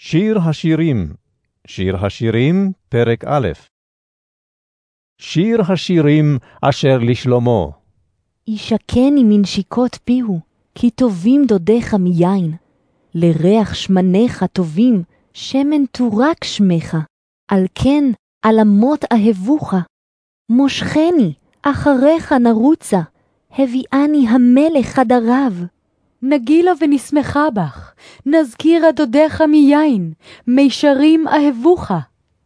שיר השירים, שיר השירים, פרק א'. שיר השירים אשר לשלמה. ישקני מנשיקות פיהו, כי טובים דודיך מיין. לריח שמניך טובים, שמן תורק שמך. על כן, על אמות אהבוך. מושכני, אחריך נרוצה, הביאני המלך חדריו. נגילה ונשמחה בך, נזכירה דודיך מיין, מישרים אהבוך.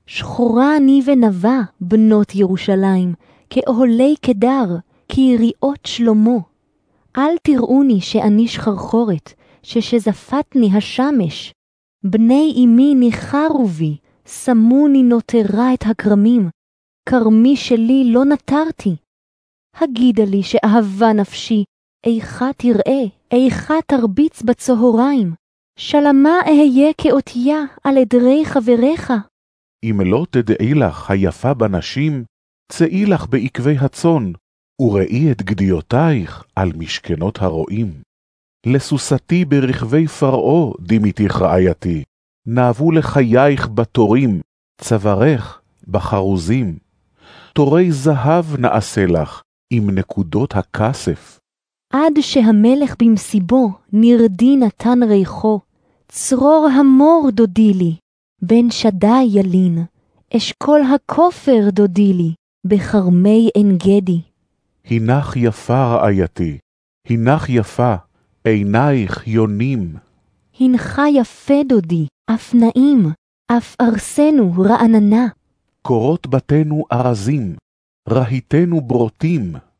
שחורה אני ונבה, בנות ירושלים, כאוהלי קדר, כיריעות שלמה. אל תראוני שאני שחרחורת, ששזפתני השמש. בני אמי ניחרו בי, שמוני נותרה את הכרמים, כרמי שלי לא נטרתי. הגידה לי שאהבה נפשי, איכה תראה, איכה תרביץ בצהריים, שלמה אהיה כאותיה על עדרי חבריך. אם לא תדעי לך היפה בנשים, צאי לך בעקבי הצאן, וראי את גדיותייך על משכנות הרועים. לסוסתי ברכבי פרעה דימיתיך רעייתי, נאבו לחייך בתורים, צווארך בחרוזים. תורי זהב נעשה לך, עם נקודות הכסף. עד שהמלך במסיבו נרדי נתן ריחו, צרור המור דודי לי, בן שדי ילין, אשכול הכופר דודי לי, בכרמי עין גדי. הנך יפה רעייתי, הנך יפה, עינייך יונים. הנך יפה דודי, אף נעים, אף ארסנו רעננה. קורות בתינו ארזים, רהיתנו ברוטים.